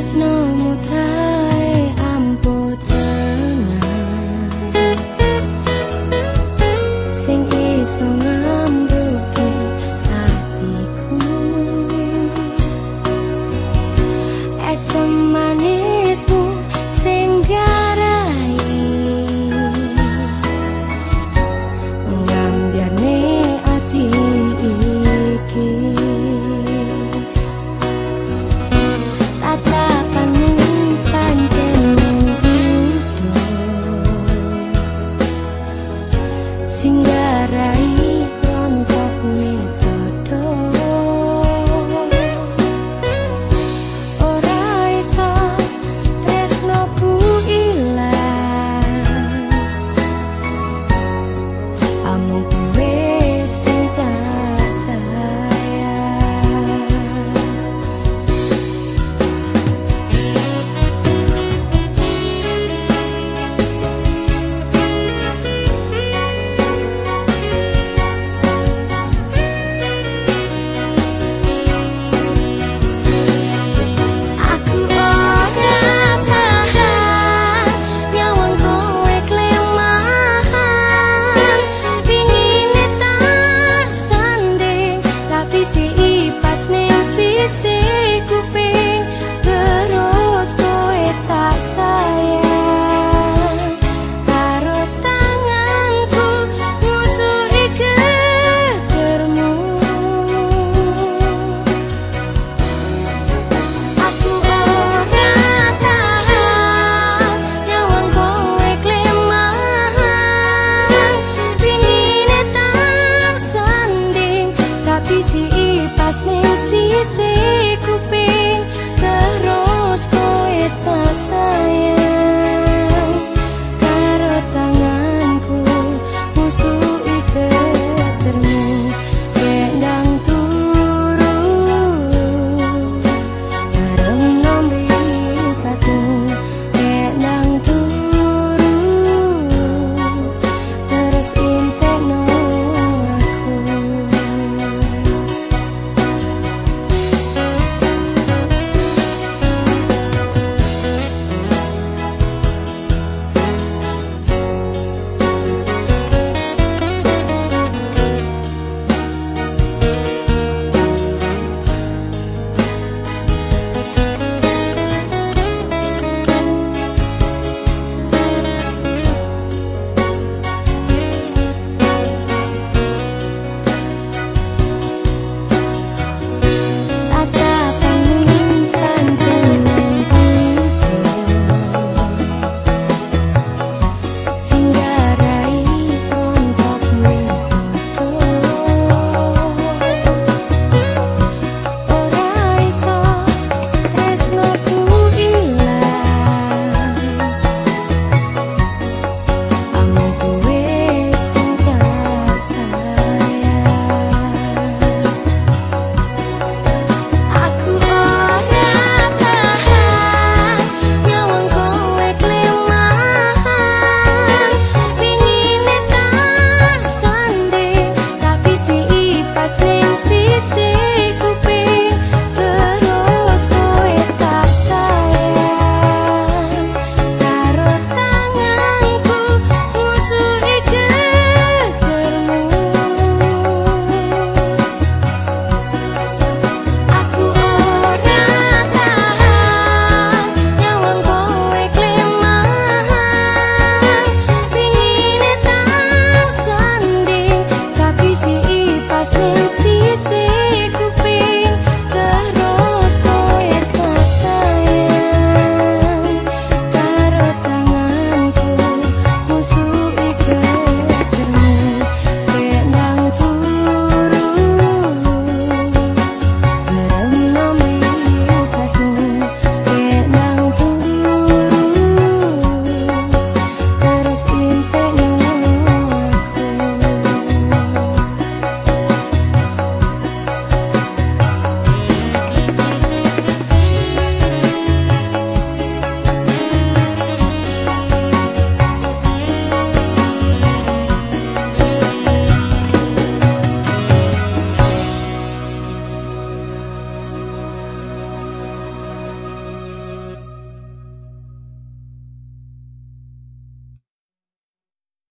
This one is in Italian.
tresno mutrae So sangat see